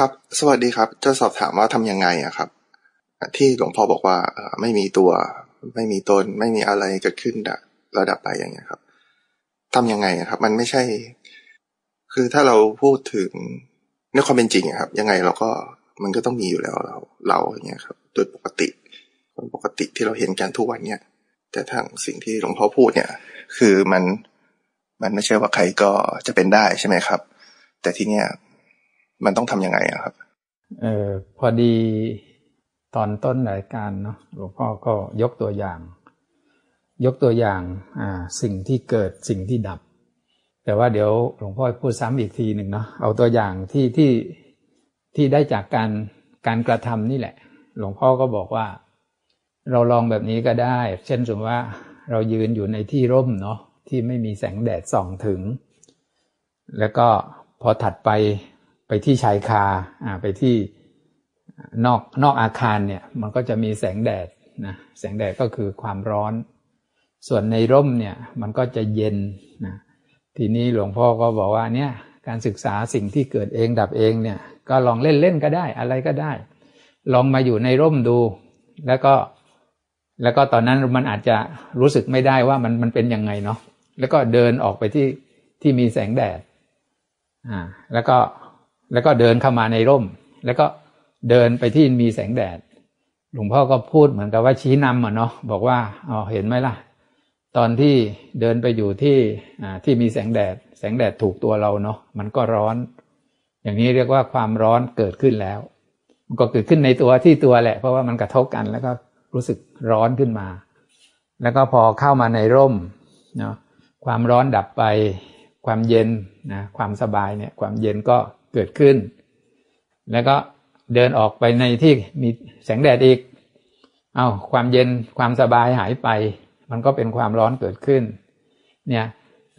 ครับ สวัสดีครับ จะสอบถามว่าทำยังไงอะครับ ที่หลวงพ่อบอกว่าไม่มีตัว ไม่มีตน ไม่มีอะไรเกิดขึ้นระดับไปอย่างเงี้ยครับทำยังไงครับ มันไม่ใช่ คือถ้าเราพูดถึงในความเป็นจริงครับ ยังไงเราก็มันก็ต้องมีอยู่แล้วเรา เราอย่างเงี้ยครับ โดยปกติคนปกติที่เราเห็นกันทุกวันเนี่ย แต่ทางสิ่งที่หลวงพ่อพูดเนี่ย คือมันมันไม่ใช่ว่าใครก็จะเป็นได้ใช่ไหมครับ แต่ที่เนี้ย มันต้องทำยังไงอะครับ เออพอดีตอนต้นรายการเนาะหลวงพ่อก็ยกตัวอย่าง ยกตัวอย่างอ่าสิ่งที่เกิดสิ่งที่ดับ แต่ว่าเดี๋ยวหลวงพ่อพูดซ้ำอีกทีหนึ่งเนาะเอาตัวอย่างที่ที่ที่ได้จากการการกระทำนี่แหละ หลวงพ่อก็บอกว่า เราลองแบบนี้ก็ได้ เช่นสมมติว่าเรายืนอยู่ในที่ร่มเนาะที่ไม่มีแสงแดดส่องถึง แล้วก็พอถัดไป ไปที่ชายคาอ่าไปที่นอกนอกอาคารเนี่ยมันก็จะมีแสงแดดนะแสงแดดก็คือความร้อน ส่วนในร่มเนี่ยมันก็จะเย็นนะทีนี้หลวงพ่อก็บอกว่าเนี่ยการศึกษาสิ่งที่เกิดเองดับเองเนี่ยก็ลองเล่นเล่นก็ได้อะไรก็ได้ ลองมาอยู่ในร่มดู แล้วก็แล้วก็ตอนนั้นมันอาจจะรู้สึกไม่ได้ว่ามันมันเป็นยังไงเนาะแล้วก็เดินออกไปที่ที่มีแสงแดดอ่าแล้วก็ แล้วก็เดินเข้ามาในร่ม แล้วก็เดินไปที่มีแสงแดด หลวงพ่อก็พูดเหมือนกับว่าชี้นำอะเนาะบอกว่าอ๋อเห็นไหมล่ะ ตอนที่เดินไปอยู่ที่อ่าที่มีแสงแดด แสงแดดถูกตัวเราเนาะมันก็ร้อน อย่างนี้เรียกว่าความร้อนเกิดขึ้นแล้ว มันก็เกิดขึ้นในตัวที่ตัวแหละ เพราะว่ามันกระทบกันแล้วก็รู้สึกร้อนขึ้นมา แล้วก็พอเข้ามาในร่มเนาะความร้อนดับไป ความเย็นนะความสบายเนี่ย ความเย็นก็ เกิดขึ้น แล้วก็เดินออกไปในที่มีแสงแดดอีก เอาความเย็นความสบายหายไป มันก็เป็นความร้อนเกิดขึ้น เนี่ย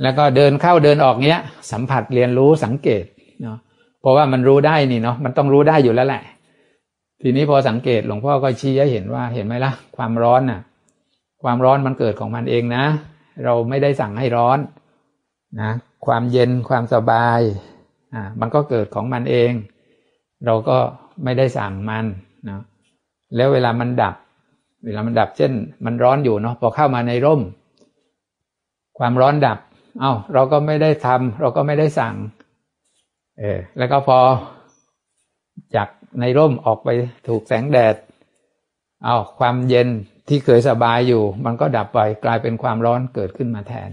แล้วก็เดินเข้าเดินออกเนี้ย สัมผัสเรียนรู้สังเกตเนาะ เพราะว่ามันรู้ได้นี่เนาะ มันต้องรู้ได้อยู่แล้วแหละ ทีนี้พอสังเกตหลวงพ่อก็ชี้ให้เห็นว่า เห็นไหมล่ะ ความร้อนน่ะ ความร้อนมันเกิดของมันเองนะ เราไม่ได้สั่งให้ร้อนนะ ความเย็นความสบาย อ่ามันก็เกิดของมันเอง เราก็ไม่ได้สั่งมันนะแล้วเวลามันดับ เวลามันดับเช่น มันร้อนอยู่เนาะพอเข้ามาในร่ม ความร้อนดับ เอา้าเราก็ไม่ได้ทำเราก็ไม่ได้สั่งเออแล้วก็พอจากในร่มออกไปถูกแสงแดด เอา้าความเย็นที่เคยสบายอยู่ มันก็ดับไปกลายเป็นความร้อนเกิดขึ้นมาแทน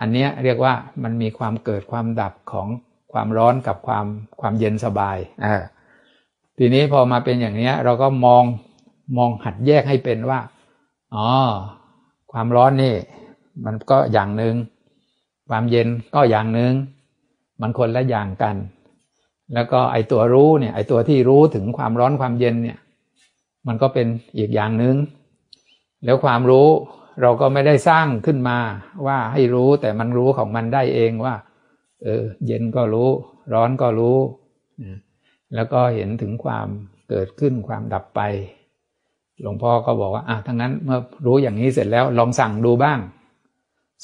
อันนี้เรียกว่ามันมีความเกิดความดับของ ความร้อนกับความความเย็นสบายอ่าทีนี้พอมาเป็นอย่างนี้เราก็มองมองหัดแยกให้เป็นว่าอ๋อความร้อนนี่ มันก็อย่างหนึ่งความเย็นก็อย่างหนึ่งมันคนละอย่างกัน แล้วก็ไอตัวรู้เนี่ย ไอตัวที่รู้ถึงความร้อนความเย็นเนี่ย มันก็เป็นอีกอย่างหนึ่งแล้วความรู้เราก็ไม่ได้สร้างขึ้นมาว่าให้รู้แต่มันรู้ของมันได้เองว่า เออเย็นก็รู้ ร้อนก็รู้แล้วก็เห็นถึงความเกิดขึ้นความดับไป หลวงพ่อก็บอกว่าอะทั้งนั้นเมื่อรู้อย่างนี้เสร็จแล้วลองสั่งดูบ้าง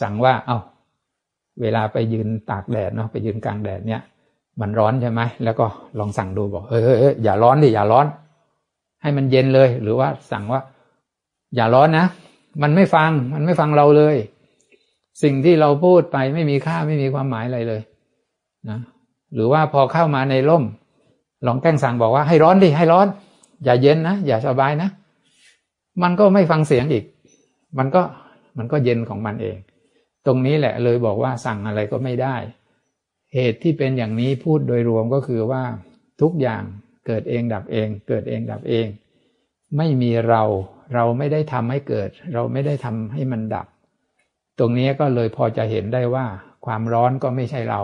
สั่งว่าเอา้าเวลาไปยืนตากแดดเนาะไปยืนกลางแดดเนี่ย มันร้อนใช่ไหมแล้วก็ลองสั่งดูบอกเฮ้ยเฮ้ยอย่าร้อนดิอย่าร้อน ให้มันเย็นเลย หรือว่าสั่งว่า อย่าร้อนนะมันไม่ฟังมันไม่ฟังเราเลย สิ่งที่เราพูดไปไม่มีค่าไม่มีความหมายอะไรเลยนะหรือว่าพอเข้ามาในร่ม ลองแกล้งสั่งบอกว่าให้ร้อนดิให้ร้อน อย่าเย็นนะอย่าสบายนะ มันก็ไม่ฟังเสียงอีก มันก็มันก็เย็นของมันเอง ตรงนี้แหละเลยบอกว่าสั่งอะไรก็ไม่ได้ เหตุที่เป็นอย่างนี้พูดโดยรวมก็คือว่าทุกอย่างเกิดเองดับเอง เกิดเองดับเอง ไม่มีเรา เราไม่ได้ทำให้เกิด เราไม่ได้ทำให้มันดับ ตรงนี้ก็เลยพอจะเห็นได้ว่า ความร้อนก็ไม่ใช่เรา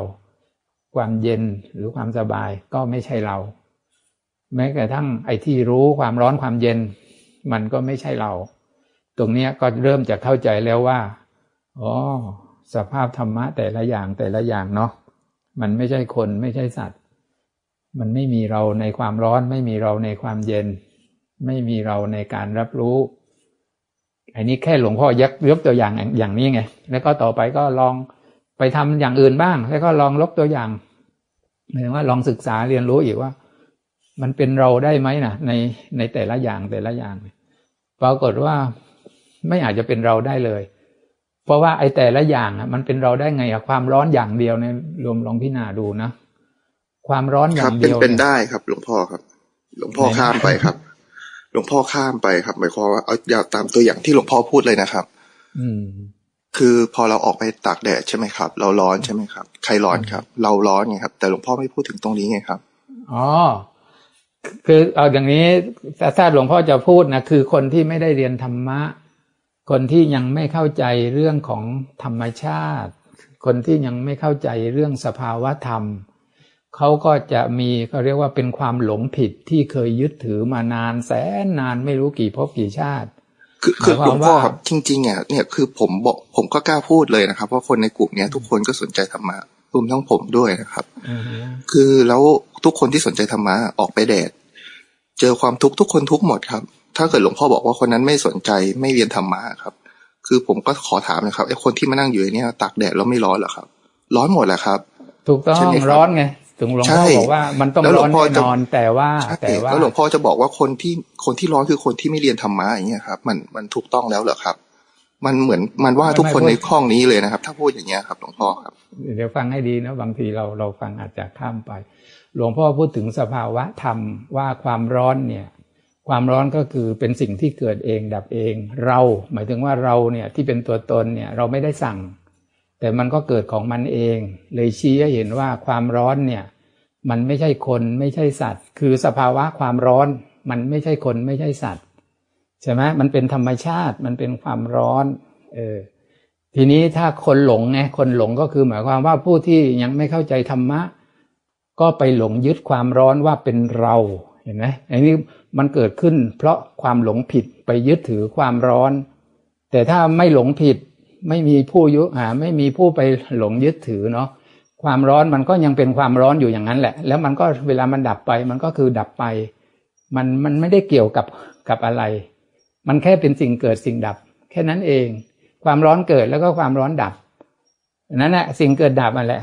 ความเย็นหรือความสบายก็ไม่ใช่เรา แม้กระทั่งไอ้ที่รู้ความร้อนความเย็น มันก็ไม่ใช่เรา ตรงนี้ก็เริ่มจะเข้าใจแล้วว่าอ๋อสภาพธรรมะแต่ละอย่างแต่ละอย่างเนาะมันไม่ใช่คนไม่ใช่สัตว์ มันไม่มีเราในความร้อน ไม่มีเราในความเย็น ไม่มีเราในการรับรู้ อันนี้แค่หลวงพ่อยกยกตัวอย่างอย่างนี้ไง แล้วก็ต่อไปก็ลองไปทำอย่างอื่นบ้าง แล้วก็ลองลบตัวอย่างหมายถึงว่าลองศึกษาเรียนรู้อีกว่า มันเป็นเราได้ไหมนะในในแต่ละอย่างแต่ละอย่างปรากฏว่าไม่อาจจะเป็นเราได้เลย เพราะว่าไอ้แต่ละอย่างอะ มันเป็นเราได้ไงอะความร้อนอย่างเดียวเนี่ยรวมลองพิจารณาดูนะความร้อนอย่างเดียวเป็นได้ครับ หลวงพ่อครับ หลวงพ่อข้ามไปครับ ลวงพ่อข้ามไปครับ หมายความว่าเอาอย่าตามตัวอย่างที่หลวงพ่อพูดเลยนะครับ อืม คือพอเราออกไปตากแดดใช่ไหมครับ เราร้อนใช่ไหมครับ ใครร้อนครับ เราร้อนไงครับ แต่หลวงพ่อไม่พูดถึงตรงนี้ไงครับอ๋อคือเอาอย่างนี้ถ้าหลวงพ่อจะพูดนะคือคนที่ไม่ได้เรียนธรรมะ คนที่ยังไม่เข้าใจเรื่องของธรรมชาติ คนที่ยังไม่เข้าใจเรื่องสภาวะธรรม เขาก็จะมีเขาเรียกว่าเป็นความหลงผิดที่เคยยึดถือมานานแสนนานไม่รู้กี่ภพกี่ชาติ คือคือหลวงพ่อครับจริงๆอะเนี่ยคือผมบอกผมก็กล้าพูดเลยนะครับว่าคนในกลุ่มเนี้ยทุกคนก็สนใจธรรมะรวมทั้งผมด้วยนะครับคือแล้วทุกคนที่สนใจธรรมะออกไปแดด เจอความทุกข์ทุกคนทุกหมดครับ ถ้าเกิดหลวงพ่อบอกว่าคนนั้นไม่สนใจไม่เรียนธรรมะครับ คือผมก็ขอถามนะครับไอ้คนที่มานั่งอยู่เนี่ยตากแดดแล้วไม่ร้อนหรอครับ ร้อนหมดแหละครับ ถูกต้องร้อนไง ถึงหลวงพ่อบอกว่ามันต้องร้อนแน่นอนแต่ว่าแต่ว่าแล้วหลวงพ่อจะบอกว่าคนที่คนที่ร้อนคือคนที่ไม่เรียนธรรมะอย่างเงี้ยครับมันมันถูกต้องแล้วเหรอครับ มันเหมือนมันว่าทุกคนในข้องนี้เลยนะครับ ถ้าพูดอย่างเงี้ยครับหลวงพ่อครับ เดี๋ยวฟังให้ดีนะบางทีเราเราฟังอาจจะข้ามไป หลวงพ่อพูดถึงสภาวะธรรมว่าความร้อนเนี่ยความร้อนก็คือเป็นสิ่งที่เกิดเองดับเอง เรา หมายถึงว่าเราเนี่ยที่เป็นตัวตนเนี่ยเราไม่ได้สั่ง แต่มันก็เกิดของมันเอง เลยชี้ให้เห็นว่าความร้อนเนี่ย มันไม่ใช่คนไม่ใช่สัตว์ คือสภาวะความร้อน มันไม่ใช่คนไม่ใช่สัตว์ใช่ไหมมันเป็นธรรมชาติมันเป็นความร้อน เออทีนี้ถ้าคนหลงไงคนหลงก็คือหมายความว่าผู้ที่ยังไม่เข้าใจธรรมะ ก็ไปหลงยึดความร้อนว่าเป็นเราเห็นไหมอันนี้มันเกิดขึ้น เพราะความหลงผิดไปยึดถือความร้อน แต่ถ้าไม่หลงผิด ไม่มีผู้ยุอ่าไม่มีผู้ไปหลงยึดถือเนาะความร้อนมันก็ยังเป็นความร้อนอยู่อย่างนั้นแหละ แล้วมันก็เวลามันดับไป มันก็คือดับไป มันมันไม่ได้เกี่ยวกับกับอะไร มันแค่เป็นสิ่งเกิดสิ่งดับ แค่นั้นเอง ความร้อนเกิดแล้วก็ความร้อนดับนั้นแหละสิ่งเกิดดับมันแหละ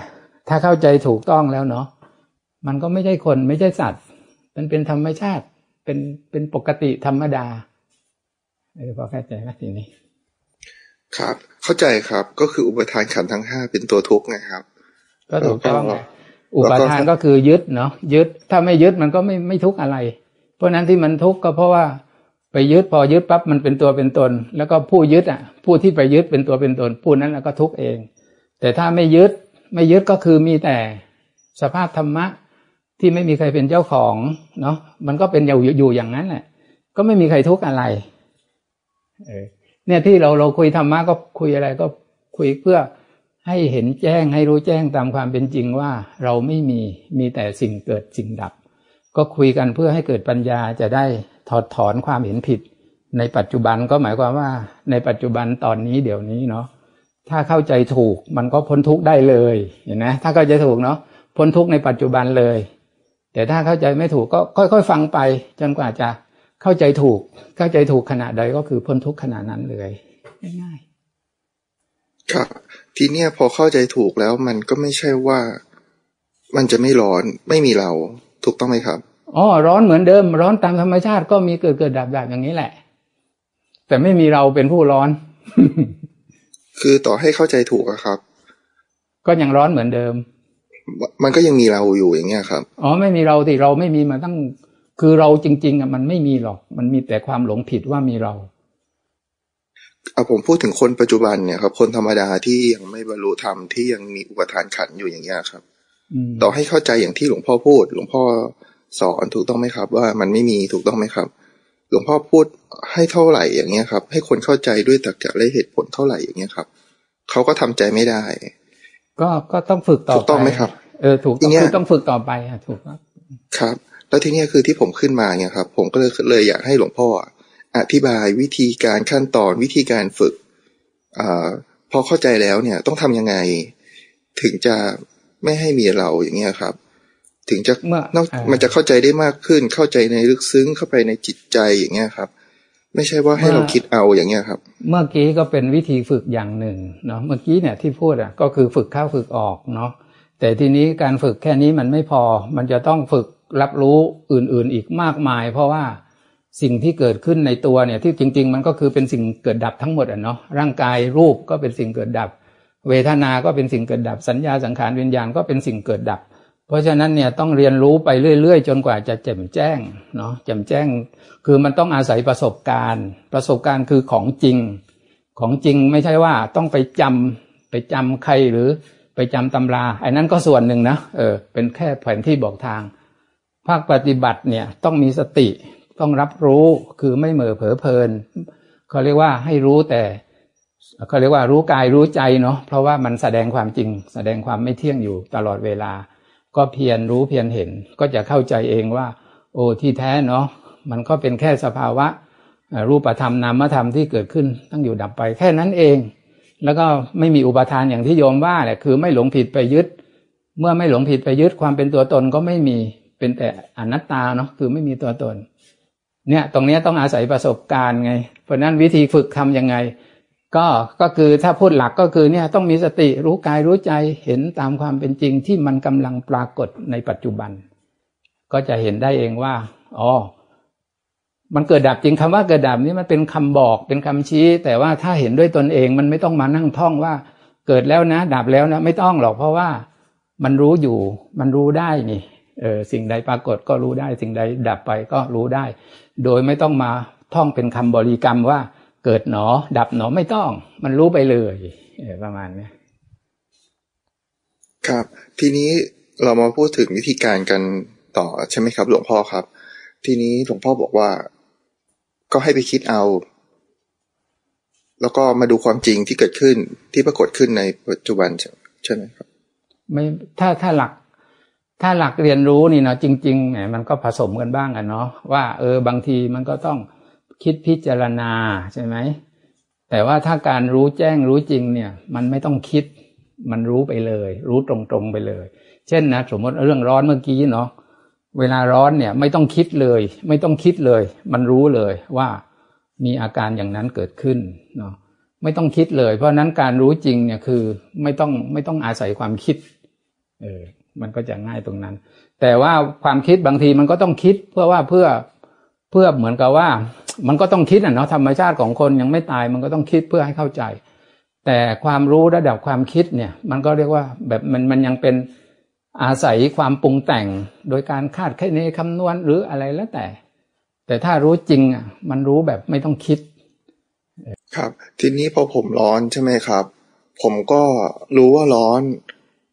ถ้าเข้าใจถูกต้องแล้วเนาะมันก็ไม่ใช่คนไม่ใช่สัตว์ มันเป็นธรรมชาติเป็นเป็นปกติธรรมดาเออพอเข้าใจไหมทีนี้ ครับ เข้าใจครับ ก็คืออุปทานขันธ์ทั้งห้าเป็นตัวทุกข์นะครับ ก็ถูกต้องอุปทานก็คือยึดเนาะยึดถ้าไม่ยึดมันก็ไม่ไม่ทุกข์อะไร เพราะนั้นที่มันทุกข์ก็เพราะว่าไปยึดพอยึดปั๊บมันเป็นตัวเป็นตน แล้วก็ผู้ยึดอะ ผู้ที่ไปยึดเป็นตัวเป็นตน ผู้นั้นแล้วก็ทุกข์เอง แต่ถ้าไม่ยึดไม่ยึดก็คือมีแต่สภาพธรรมะที่ไม่มีใครเป็นเจ้าของเนาะมันก็เป็นอยู่อยู่อย่างนั้นแหละก็ไม่มีใครทุกข์อะไรเออ เนี่ยที่เราเราคุยธรรมะก็คุยอะไรก็คุยเพื่อให้เห็นแจ้งให้รู้แจ้งตามความเป็นจริงว่าเราไม่มีมีแต่สิ่งเกิดสิ่งดับ ก็คุยกันเพื่อให้เกิดปัญญาจะได้ถอดถอนความเห็นผิด ในปัจจุบันก็หมายความว่า ในปัจจุบันตอนนี้เดี๋ยวนี้เนาะถ้าเข้าใจถูกมันก็พ้นทุกข์ได้เลยเห็นไหมถ้าเข้าใจถูกเนาะพ้นทุกข์ในปัจจุบันเลย แต่ถ้าเข้าใจไม่ถูกก็ค่อย ๆ ฟังไปจนกว่าจะ เข้าใจถูก เข้าใจถูกขณะใดก็คือพ้นทุกข์ขณะนั้นเลยง่ายๆครับ ทีเนี้ยพอเข้าใจถูกแล้วมันก็ไม่ใช่ว่า มันจะไม่ร้อนไม่มีเรา ถูกต้องไหมครับอ๋อร้อนเหมือนเดิม ร้อนตามธรรมชาติก็มีเกิดเกิดดับดับอย่างนี้แหละ แต่ไม่มีเราเป็นผู้ร้อน คือต่อให้เข้าใจถูกอะครับ ก็ยังร้อนเหมือนเดิม มันก็ยังมีเราอยู่อย่างเงี้ยครับ อ๋อไม่มีเราที่เราไม่มีมาตั้ง คือเราจริง ๆอะมันไม่มีหรอก มันมีแต่ความหลงผิดว่ามีเราเอาผมพูดถึงคนปัจจุบันเนี่ยครับ คนธรรมดาที่ยังไม่บรรลุธรรมที่ยังมีอุปทานขันอยู่อย่างเงี้ยครับต่อให้เข้าใจอย่างที่หลวงพ่อพูด หลวงพ่อสอนถูกต้องไหมครับ ว่ามันไม่มีถูกต้องไหมครับ หลวงพ่อพูดให้เท่าไหร่อย่างเงี้ยครับ ให้คนเข้าใจด้วยตรรกะและเหตุผลเท่าไหร่อย่างเงี้ยครับเขาก็ทำใจไม่ได้ ก็ก็ต้องฝึกต่อถูกต้องไหมครับ เออถูกต้องคือต้องฝึกต่อไปอะถูกครับ ครับ แล้วทีนี้คือที่ผมขึ้นมาเนี่ยครับ ผมก็เลยเลยอยากให้หลวงพ่ออธิบายวิธีการขั้นตอนวิธีการฝึกอพอเข้าใจแล้วเนี่ยต้องทํำยังไง ถึงจะไม่ให้มีเราอย่างเงี้ยครับ ถึงจะนอกมันจะเข้าใจได้มากขึ้น เข้าใจในลึกซึ้งเข้าไปในจิตใจอย่างเงี้ยครับ ไม่ใช่ว่าให้เราคิดเอาอย่างเงี้ยครับ เมื่อกี้ก็เป็นวิธีฝึกอย่างหนึ่งเนาะเมื่อกี้เนี่ยที่พูดอะก็คือฝึกเข้าฝึกออกเนาะแต่ทีนี้การฝึกแค่นี้มันไม่พอ มันจะต้องฝึก รับรู้อื่นๆอีกมากมาย เพราะว่าสิ่งที่เกิดขึ้นในตัวเนี่ยที่จริง ๆ มันก็คือเป็นสิ่งเกิดดับทั้งหมดอะเนาะร่างกายรูปก็เป็นสิ่งเกิดดับ เวทนา ก็เป็นสิ่งเกิดดับสัญญาสังขารวิญญาณก็เป็นสิ่งเกิดดับ เพราะฉะนั้นเนี่ยต้องเรียนรู้ไปเรื่อย ๆ จนกว่าจะแจ่มแจ้งเนาะแจ่มแจ้ง คือมันต้องอาศัยประสบการณ์ ประสบการณ์คือของจริง ของจริงไม่ใช่ว่าต้องไปจำไปจำใครหรือไปจำตำราไอ้นั้นก็ส่วนหนึ่งนะเออเป็นแค่แผนที่บอกทาง ภาคปฏิบัติเนี่ยต้องมีสติต้องรับรู้คือไม่เหม่อเผลอเพลินเขาเรียกว่าให้รู้แต่เขาเรียกว่ารู้กายรู้ใจเนาะเพราะว่ามันแสดงความจริง แสดงความไม่เที่ยงอยู่ตลอดเวลา ก็เพียรรู้เพียรเห็น ก็จะเข้าใจเองว่า โอ้ที่แท้เนาะมันก็เป็นแค่สภาวะ รูปธรรมนามธรรมที่เกิดขึ้นตั้งอยู่ดับไปแค่นั้นเอง แล้วก็ไม่มีอุปทานอย่างที่โยมว่าแหละคือไม่หลงผิดไปยึด เมื่อไม่หลงผิดไปยึดความเป็นตัวตนก็ไม่มี เป็นแต่อนัตตาเนาะคือไม่มีตัวตน เนี่ยตรงนี้ต้องอาศัยประสบการณ์ไง เพราะนั้นวิธีฝึกทำยังไง ก็ก็คือถ้าพูดหลักก็คือเนี่ยต้องมีสติรู้กายรู้ใจเห็นตามความเป็นจริงที่มันกำลังปรากฏในปัจจุบัน ก็จะเห็นได้เองว่าอ๋อมันเกิดดับจริงคำว่าเกิดดับนี้มันเป็นคำบอกเป็นคำชี้ แต่ว่าถ้าเห็นด้วยตนเองมันไม่ต้องมานั่งท่องว่า เกิดแล้วนะ ดับแล้วนะ ไม่ต้องหรอกเพราะว่ามันรู้อยู่ มันรู้ได้นี่ สิ่งใดปรากฏก็รู้ได้ สิ่งใดดับไปก็รู้ได้ โดยไม่ต้องมาท่องเป็นคำบริกรรมว่าเกิดหนอ ดับหนอไม่ต้อง มันรู้ไปเลยประมาณนี้ครับ ทีนี้เรามาพูดถึงวิธีการกันต่อใช่ไหมครับ หลวงพ่อครับ ทีนี้หลวงพ่อบอกว่า ก็ให้ไปคิดเอา แล้วก็มาดูความจริงที่เกิดขึ้นที่ปรากฏขึ้นในปัจจุบันใช่ไหมครับ ไม่ถ้าถ้าหลัก ถ้าหลักเรียนรู้นี่เนาะจริงๆเนี่ยมันก็ผสมกันบ้างอะเนาะว่า เออบางทีมันก็ต้องคิดพิจารณาใช่ไหมแต่ว่าถ้าการรู้แจ้งรู้จริงเนี่ย มันไม่ต้องคิด มันรู้ไปเลย รู้ตรงๆไปเลย เช่นนะสมมติเรื่องร้อนเมื่อกี้เนาะเวลาร้อนเนี่ยไม่ต้องคิดเลย ไม่ต้องคิดเลย มันรู้เลยว่ามีอาการอย่างนั้นเกิดขึ้นเนาะไม่ต้องคิดเลย เพราะนั้นการรู้จริงเนี่ยคือไม่ต้องไม่ต้องอาศัยความคิด เออ มันก็จะง่ายตรงนั้น แต่ว่าความคิดบางทีมันก็ต้องคิด เพื่อว่าเพื่อเพื่อเหมือนกับว่า มันก็ต้องคิดอะเนาะธรรมชาติของคนยังไม่ตายมันก็ต้องคิดเพื่อให้เข้าใจ แต่ความรู้ระดับความคิดเนี่ย มันก็เรียกว่าแบบมันมันยังเป็นอาศัยความปรุงแต่งโดยการคาดคะเนคำนวณหรืออะไรแล้วแต่ แต่ถ้ารู้จริงอะมันรู้แบบไม่ต้องคิด ครับ ทีนี้พอผมร้อนใช่ไหมครับ ผมก็รู้ว่าร้อน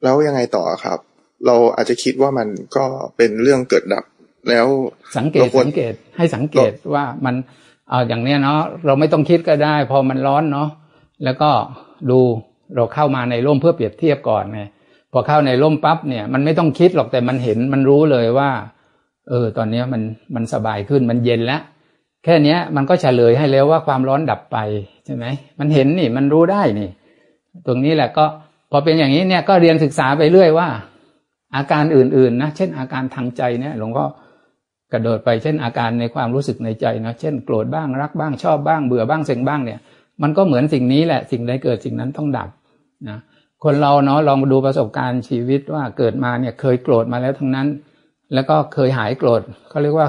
แล้วยังไงต่อครับ เราอาจจะคิดว่ามันก็เป็นเรื่องเกิดดับแล้วสังเกตสังเกตให้สังเกตว่ามันเอาอย่างเนี้ยเนาะเราไม่ต้องคิดก็ได้ พอมันร้อนเนาะแล้วก็ดูเราเข้ามาในร่มเพื่อเปรียบเทียบก่อนไงพอเข้าในร่มปั๊บเนี่ยมันไม่ต้องคิดหรอกแต่มันเห็นมันรู้เลยว่า เออ ตอนนี้มันมันสบายขึ้นมันเย็นแล้วแค่เนี้ยมันก็เฉลยให้แล้วว่าความร้อนดับไปใช่ไหมมันเห็นนี่มันรู้ได้นี่ ตรงนี้แหละก็พอเป็นอย่างนี้เนี่ยก็เรียนศึกษาไปเรื่อยว่า อาการอื่นๆนะเช่นอาการทางใจเนี่ยหลวงพ่อกระโดดไปเช่นอาการในความรู้สึกในใจนะเช่นโกรธบ้างรักบ้างชอบบ้างเบื่อบ้างเซ็งบ้างเนี่ย มันก็เหมือนสิ่งนี้แหละสิ่งใดเกิดสิ่งนั้นต้องดับนะคนเราเนาะลองดูประสบการณ์ชีวิตว่าเกิดมาเนี่ยเคยโกรธมาแล้วทั้งนั้น แล้วก็เคยหายโกรธเขาเรียกว่า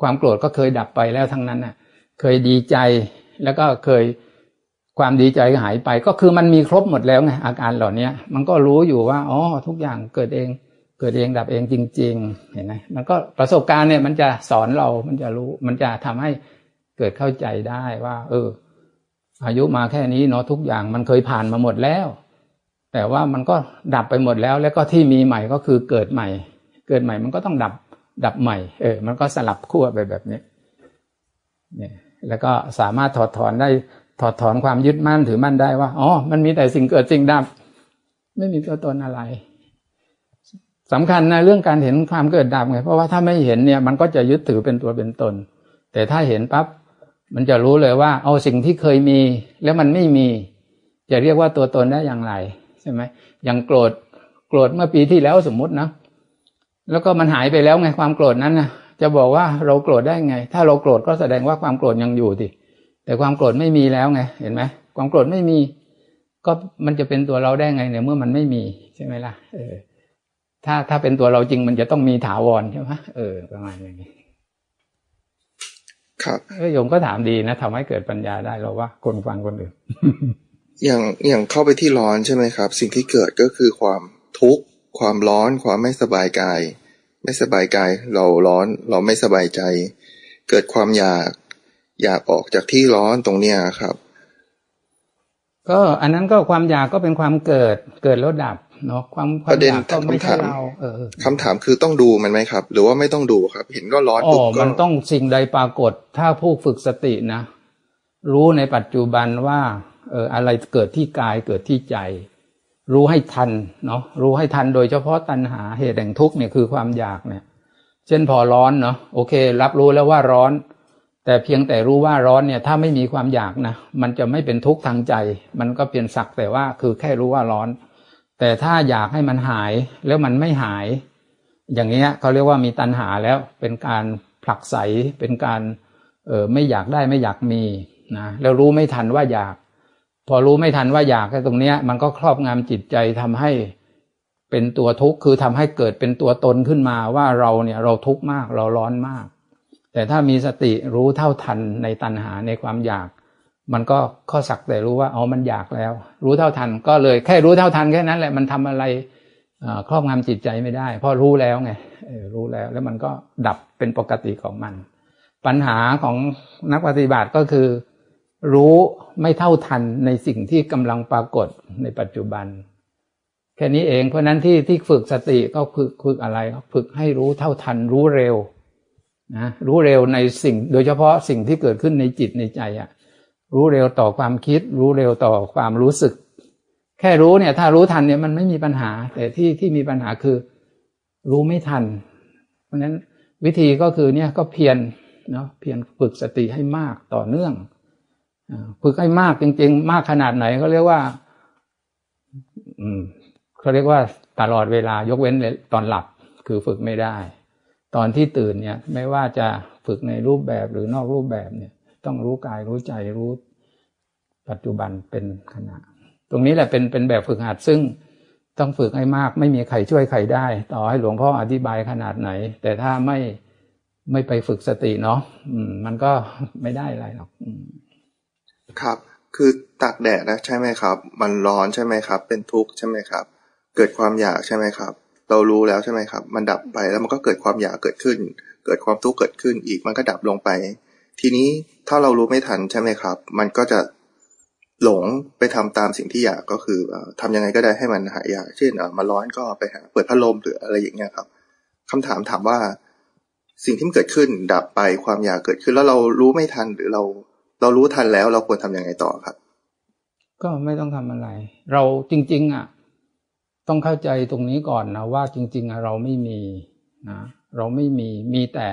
ความโกรธก็เคยดับไปแล้วทั้งนั้นน่ะเคยดีใจแล้วก็เคย ความดีใจหายไปก็คือมันมีครบหมดแล้วไงอาการเหล่านี้มันก็รู้อยู่ว่าอ๋อทุกอย่างเกิดเอง เกิดเองดับเองจริง ๆ เห็นไหมมันก็ประสบการณ์เนี่ยมันจะสอนเรา มันจะรู้ มันจะทำให้เกิดเข้าใจได้ว่า เออ อายุมาแค่นี้เนาะทุกอย่างมันเคยผ่านมาหมดแล้ว แต่ว่ามันก็ดับไปหมดแล้ว แล้วก็ที่มีใหม่ก็คือเกิดใหม่ เกิดใหม่มันก็ต้องดับดับใหม่ เออ มันก็สลับขั้วไปแบบนี้เนี่ยแล้วก็สามารถถอดถอนได้ ถอดถอนความยึดมั่นถือมั่นได้ว่าอ๋อมันมีแต่สิ่งเกิดสิ่งดับ ไม่มีตัวตนอะไรสำคัญนะเรื่องการเห็นความเกิดดับไงเพราะว่าถ้าไม่เห็นเนี่ยมันก็จะยึดถือเป็นตัวเป็นตน แต่ถ้าเห็นปั๊บมันจะรู้เลยว่า เอาสิ่งที่เคยมี แล้วมันไม่มี จะเรียกว่าตัวตนได้อย่างไรใช่ไหมอย่างโกรธโกรธเมื่อปีที่แล้วสมมุตินะแล้วก็มันหายไปแล้วไงความโกรธนั้นนะจะบอกว่าเราโกรธได้ไง ถ้าเราโกรธก็แสดงว่าความโกรธยังอยู่ดิ แต่ความโกรธไม่มีแล้วไง เห็นไหมความโกรธไม่มี ก็มันจะเป็นตัวเราได้ไงเนี่ยเมื่อมันไม่มีใช่ไหมล่ะเออ ถ้าถ้าเป็นตัวเราจริงมันจะต้องมีถาวรใช่ไหมเออ ประมาณอย่างนี้ครับโยมก็ถามดีนะทำให้เกิดปัญญาได้เราว่าคนฟังคนอื่นอย่างอย่างเข้าไปที่ร้อนใช่ไหมครับ สิ่งที่เกิดก็คือความทุกข์ความร้อน ความไม่สบายกาย ไม่สบายกาย เราร้อนเราไม่สบายใจ เกิดความอยาก อยากออกจากที่ร้อนตรงเนี้ยครับ ก็อันนั้นก็ความอยากก็เป็นความเกิดเกิดแล้วดับเนาะความความอยากก็ไม่ใช่เราเออคำถามคือต้องดูมันไหมครับ หรือว่าไม่ต้องดูครับ เห็นก็ร้อนปุ๊บก็มันต้องสิ่งใดปรากฏ ถ้าผู้ฝึกสตินะ รู้ในปัจจุบันว่า เอออะไรเกิดที่กายเกิดที่ใจ รู้ให้ทันเนาะรู้ให้ทันโดยเฉพาะตัณหาเหตุแห่งทุกข์เนี่ยคือความอยากเนี่ย เช่นพอร้อนเนาะโอเค รับรู้แล้วว่าร้อน แต่เพียงแต่รู้ว่าร้อนเนี่ยถ้าไม่มีความอยากนะมันจะไม่เป็นทุกข์ทางใจ มันก็เปลี่ยนสักแต่ว่าคือแค่รู้ว่าร้อน แต่ถ้าอยากให้มันหายแล้วมันไม่หาย อย่างเงี้ยเขาเรียกว่ามีตัณหาแล้วเป็นการผลักไสเป็นการเออไม่อยากได้ไม่อยากมีนะแล้วรู้ไม่ทันว่าอยาก พอรู้ไม่ทันว่าอยากตรงเนี้ย มันก็ครอบงำจิตใจทำให้เป็นตัวทุกข์คือทำให้เกิดเป็นตัวตนขึ้นมาว่าเราเนี่ยเราทุกข์มากเราร้อนมาก แต่ถ้ามีสติรู้เท่าทันในตัณหาในความอยาก มันก็ข้อสักแต่รู้ว่าอ๋อมันอยากแล้ว รู้เท่าทันก็เลยแค่รู้เท่าทันแค่นั้นแหละมันทำอะไรครอบงำจิตใจไม่ได้ เพราะรู้แล้วไงรู้แล้วแล้วมันก็ดับเป็นปกติของมัน ปัญหาของนักปฏิบัติก็คือ รู้ไม่เท่าทันในสิ่งที่กำลังปรากฏในปัจจุบัน แค่นี้เองเพราะนั้นที่ที่ฝึกสติก็ฝึกฝึกอะไร ฝึกให้รู้เท่าทันรู้เร็ว นะรู้เร็วในสิ่งโดยเฉพาะสิ่งที่เกิดขึ้นในจิตในใจอะรู้เร็วต่อความคิด รู้เร็วต่อความรู้สึก แค่รู้เนี่ย ถ้ารู้ทันเนี่ยมันไม่มีปัญหา แต่ที่ที่มีปัญหาคือ รู้ไม่ทัน เพราะฉะนั้นวิธีก็คือเนี่ยก็เพียรเนาะเพียรฝึกสติให้มากต่อเนื่องฝึกให้มากจริง ๆ มากขนาดไหนเขาเรียกว่า อืมเขาเรียกว่าตลอดเวลายกเว้นตอนหลับคือฝึกไม่ได้ ตอนที่ตื่นเนี่ยไม่ว่าจะฝึกในรูปแบบหรือนอกรูปแบบเนี่ย ต้องรู้กายรู้ใจรู้ปัจจุบันเป็นขณะ ตรงนี้แหละเป็นเป็นแบบฝึกหัดซึ่งต้องฝึกให้มาก ไม่มีใครช่วยใครได้ ต่อให้หลวงพ่ออธิบายขนาดไหน แต่ถ้าไม่ไม่ไปฝึกสติเนาะอืมมันก็ไม่ได้อะไรหรอกครับ คือตากแดดนะใช่ไหมครับ มันร้อนใช่ไหมครับ เป็นทุกข์ใช่ไหมครับ เกิดความอยากใช่ไหมครับ เรารู้แล้วใช่ไหมครับ มันดับไปแล้วมันก็เกิดความอยากเกิดขึ้น เกิดความทุกข์เกิดขึ้นอีกมันก็ดับลงไป ทีนี้ถ้าเรารู้ไม่ทันใช่ไหมครับ มันก็จะหลงไปทำตามสิ่งที่อยากก็คือทำยังไงก็ได้ให้มันหายอยาก เช่นมาร้อนก็ไปหาเปิดพัดลมหรืออะไรอย่างเงี้ยครับคำถามถามว่าสิ่งที่มันเกิดขึ้น ดับไปความอยากเกิดขึ้นแล้วเรารู้ไม่ทันหรือเรา เรารู้ทันแล้วเราควรทำยังไงต่อครับ ก็ไม่ต้องทำอะไร เราจริง ๆ อะ ต้องเข้าใจตรงนี้ก่อนนะว่าจริง ๆ เราไม่มีนะเราไม่มีมีแต่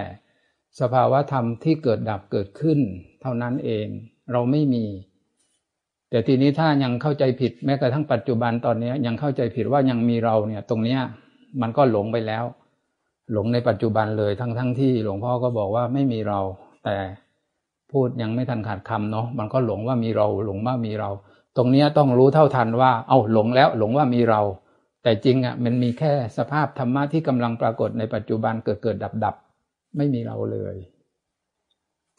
สภาวะธรรมที่เกิดดับเกิดขึ้น เท่านั้นเอง เราไม่มี แต่ทีนี้ถ้ายังเข้าใจผิดแม้กระทั่งปัจจุบันตอนนี้ยังเข้าใจผิดว่ายังมีเราเนี่ย ตรงเนี้ยมันก็หลงไปแล้ว หลงในปัจจุบันเลยทั้งทั้งที่หลวงพ่อก็บอกว่าไม่มีเรา แต่พูดยังไม่ทันขาดคำเนาะมันก็หลงว่ามีเรา หลงว่ามีเรา ตรงนี้ต้องรู้เท่าทันว่า เอ้าหลงแล้ว หลงว่ามีเรา แต่จริงอะ่ะมันมีแค่สภาพธรรมะที่กำลังปรากฏในปัจจุบันเกิดเกิดดับดับไม่มีเราเลย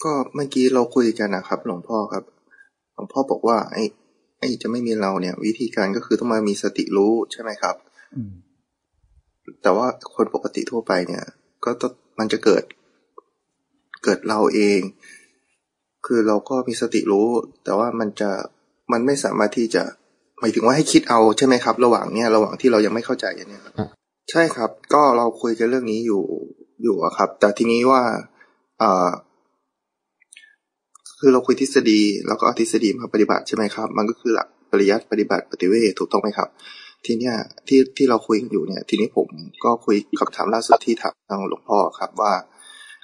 ก็เมื่อกี้เราคุยกันนะครับ หลวงพ่อครับ หลวงพ่อบอกว่า ไอ้ไอ้จะไม่มีเราเนี่ย วิธีการก็คือต้องมามีสติรู้ใช่ไหมครับแต่ว่าคนปกติทั่วไปเนี่ย ก็ต้องมันจะเกิด เกิดเราเอง คือเราก็มีสติรู้ แต่ว่ามันจะมันไม่สามารถที่จะ หมายถึงว่าให้คิดเอาใช่ไหมครับ ระหว่างเนี้ยระหว่างที่เรายังไม่เข้าใจอย่างนี้ครับใช่ครับ ก็เราคุยกันเรื่องนี้อยู่อยู่ครับ แต่ทีนี้ว่าอ่าคือเราคุยทฤษฎีแล้วก็เอาทฤษฎีมาปฏิบัติใช่ไหมครับ มันก็คือหลักปริยัติปฏิบัติปฏิเวทถูกต้องไหมครับ ทีเนี้ยที่ที่เราคุยกันอยู่เนี่ย ทีนี้ผมก็คุยคำถามล่าสุดที่ถามทางหลวงพ่อครับว่า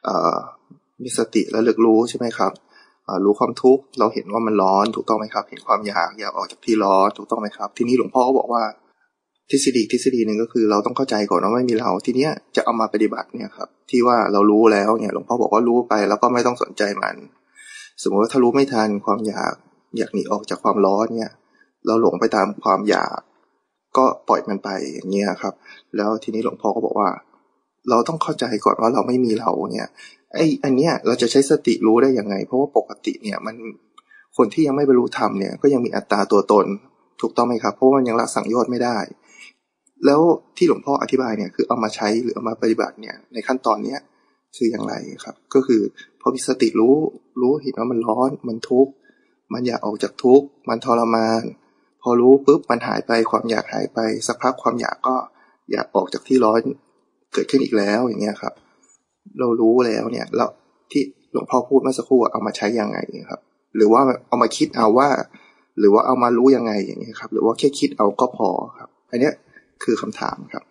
เอ่อมีสติและเลือกรู้ใช่ไหมครับ รู้ความทุกข์เราเห็นว่ามันร้อนถูกต้องไหมครับ เห็นความอยากอยากออกจากที่ร้อนถูกต้องไหมครับ ทีนี้หลวงพ่อก็บอกว่าทฤษฎีทฤษฎีหนึ่งก็คือเราต้องเข้าใจก่อนว่าไม่มีเราทีเนี้ยจะเอามาปฏิบัติเนี่ยครับ ที่ว่าเรารู้แล้วเนี่ยหลวงพ่อบอกว่ารู้ไปแล้วก็ไม่ต้องสนใจมัน สมมติว่าถ้ารู้ไม่ทันความอยากอยากหนีออกจากความร้อนเนี่ย เราหลงไปตามความอยาก ก็ปล่อยมันไปอย่างเงี้ยครับ แล้วทีนี้หลวงพ่อก็บอกว่า เราต้องเข้าใจก่อนว่าเราไม่มีเราเนี่ย ไอ้อันเนี้ยเราจะใช้สติรู้ได้ยังไง เพราะว่าปกติเนี่ยมันคนที่ยังไม่บรรลุธรรมเนี่ยก็ยังมีอัตตาตัวตนถูกต้องไหมครับ เพราะว่ามันยังละสังโยชน์ไม่ได้ แล้วที่หลวงพ่ออธิบายเนี่ยคือเอามาใช้หรือเอามาปฏิบัติเนี่ยในขั้นตอนเนี้ยคืออย่างไรครับ ก็คือพอมีสติรู้รู้เห็นว่ามันร้อนมันทุกข์มันอยากออกจากทุกข์มันทรมาน พอรู้ปุ๊บมันหายไปความอยากหายไปสักพักความอยากก็อยากออกจากที่ร้อนเกิดขึ้นอีกแล้วอย่างเงี้ยครับ เรารู้แล้วเนี่ยเราที่หลวงพ่อพูดเมื่อสักครู่เอามาใช้ยังไงครับ หรือว่าเอามาคิดเอาว่า หรือว่าเอามารู้ยังไงอย่างเงี้ครับ หรือว่าแค่คิดเอาก็พอครับ อันเนี้ยคือคำถามครับ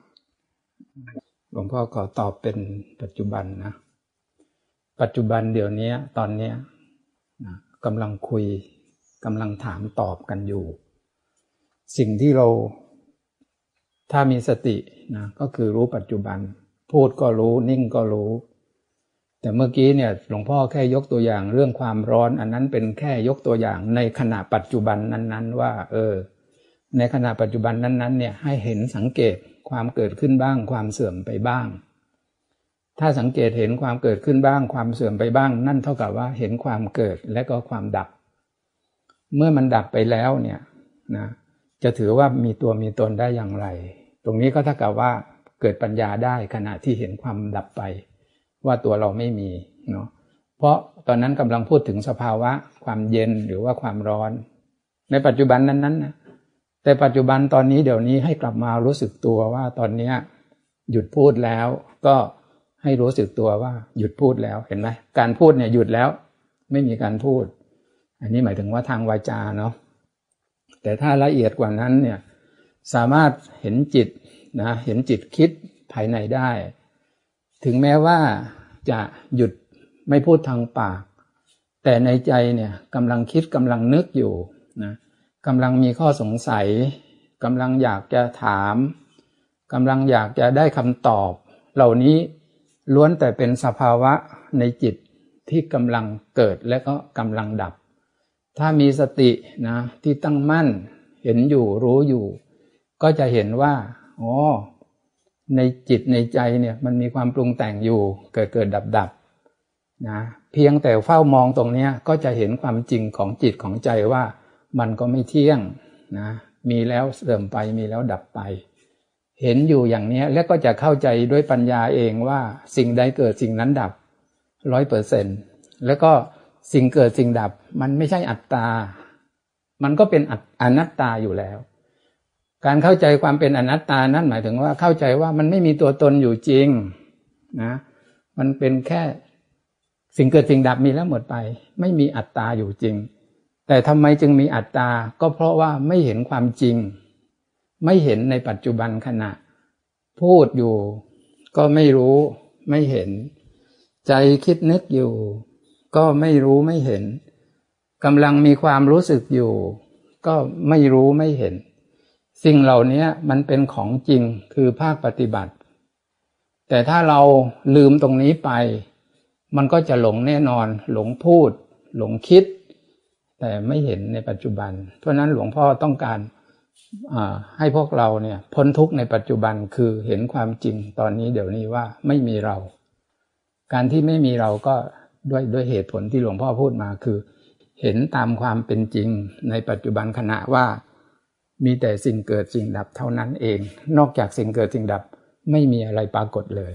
หลวงพ่อขอตอบเป็นปัจจุบันนะ ปัจจุบันเดี๋ยวนี้ตอนเนี้ยนะกำลังคุยกำลังถามตอบกันอยู่ สิ่งที่เราถ้ามีสตินะก็คือรู้ปัจจุบัน พูดก็รู้นิ่งก็รู้ แต่เมื่อกี้เนี่ยหลวงพ่อแค่ยกตัวอย่างเรื่องความร้อน อันนั้นเป็นแค่ยกตัวอย่างในขณะปัจจุบันนั้น ๆ ว่า เออ ในขณะปัจจุบันนั้น ๆ เนี่ยให้เห็นสังเกตความเกิดขึ้นบ้าง ความเสื่อมไปบ้าง ถ้าสังเกตเห็นความเกิดขึ้นบ้าง ความเสื่อมไปบ้าง นั่นเท่ากับว่าเห็นความเกิดและก็ความดับ เมื่อมันดับไปแล้วเนี่ยนะจะถือว่ามีตัวมีตนได้อย่างไร ตรงนี้ก็เท่ากับว่าเกิดปัญญาได้ขณะที่เห็นความดับไป ว่าตัวเราไม่มีเนาะเพราะตอนนั้นกำลังพูดถึงสภาวะความเย็นหรือว่าความร้อน ในปัจจุบันนั้นๆนะแต่ปัจจุบันตอนนี้เดี๋ยวนี้ให้กลับมารู้สึกตัวว่าตอนเนี้ยหยุดพูดแล้วก็ให้รู้สึกตัวว่าหยุดพูดแล้วเห็นไหมการพูดเนี่ยหยุดแล้ว ไม่มีการพูด อันนี้หมายถึงว่าทางวาจาเนาะแต่ถ้าละเอียดกว่านั้นเนี่ยสามารถเห็นจิตนะเห็นจิตคิดภายในได้ ถึงแม้ว่าจะหยุดไม่พูดทางปาก แต่ในใจเนี่ยกำลังคิดกำลังนึกอยู่นะกำลังมีข้อสงสัยกำลังอยากจะถามกำลังอยากจะได้คำตอบ เหล่านี้ล้วนแต่เป็นสภาวะในจิตที่กำลังเกิดและก็กำลังดับ ถ้ามีสตินะที่ตั้งมั่น เห็นอยู่รู้อยู่ ก็จะเห็นว่าอ๋อ ในจิตในใจเนี่ยมันมีความปรุงแต่งอยู่ เกิดเกิดดับดับนะเพียงแต่เฝ้ามองตรงนี้ก็จะเห็นความจริงของจิตของใจว่ามันก็ไม่เที่ยงนะมีแล้วเสื่อมไปมีแล้วดับไป เห็นอยู่อย่างนี้แล้วก็จะเข้าใจด้วยปัญญาเองว่าสิ่งใดเกิดสิ่งนั้นดับร้อยเปอร์เซ็นแล้วก็สิ่งเกิดสิ่งดับมันไม่ใช่อัตตา มันก็เป็นอนัตตาอยู่แล้ว การเข้าใจความเป็นอนัตตานั่นหมายถึงว่าเข้าใจว่ามันไม่มีตัวตนอยู่จริงนะมันเป็นแค่สิ่งเกิดสิ่งดับมีแล้วหมดไป ไม่มีอัตตาอยู่จริง แต่ทำไมจึงมีอัตตา ก็เพราะว่าไม่เห็นความจริง ไม่เห็นในปัจจุบันขณะ พูดอยู่ ก็ไม่รู้ไม่เห็น ใจคิดนึกอยู่ ก็ไม่รู้ไม่เห็นกำลังมีความรู้สึกอยู่ ก็ไม่รู้ไม่เห็น สิ่งเหล่านี้มันเป็นของจริงคือภาคปฏิบัติ แต่ถ้าเราลืมตรงนี้ไป มันก็จะหลงแน่นอน หลงพูด หลงคิด แต่ไม่เห็นในปัจจุบัน เพราะนั้นหลวงพ่อต้องการให้พวกเราเนี่ยพ้นทุกข์ในปัจจุบันคือเห็นความจริงตอนนี้เดี๋ยวนี้ว่าไม่มีเรา การที่ไม่มีเราก็ด้วยด้วยเหตุผลที่หลวงพ่อพูดมาคือ เห็นตามความเป็นจริงในปัจจุบันขณะว่า มีแต่สิ่งเกิดสิ่งดับเท่านั้นเอง นอกจากสิ่งเกิดสิ่งดับไม่มีอะไรปรากฏเลย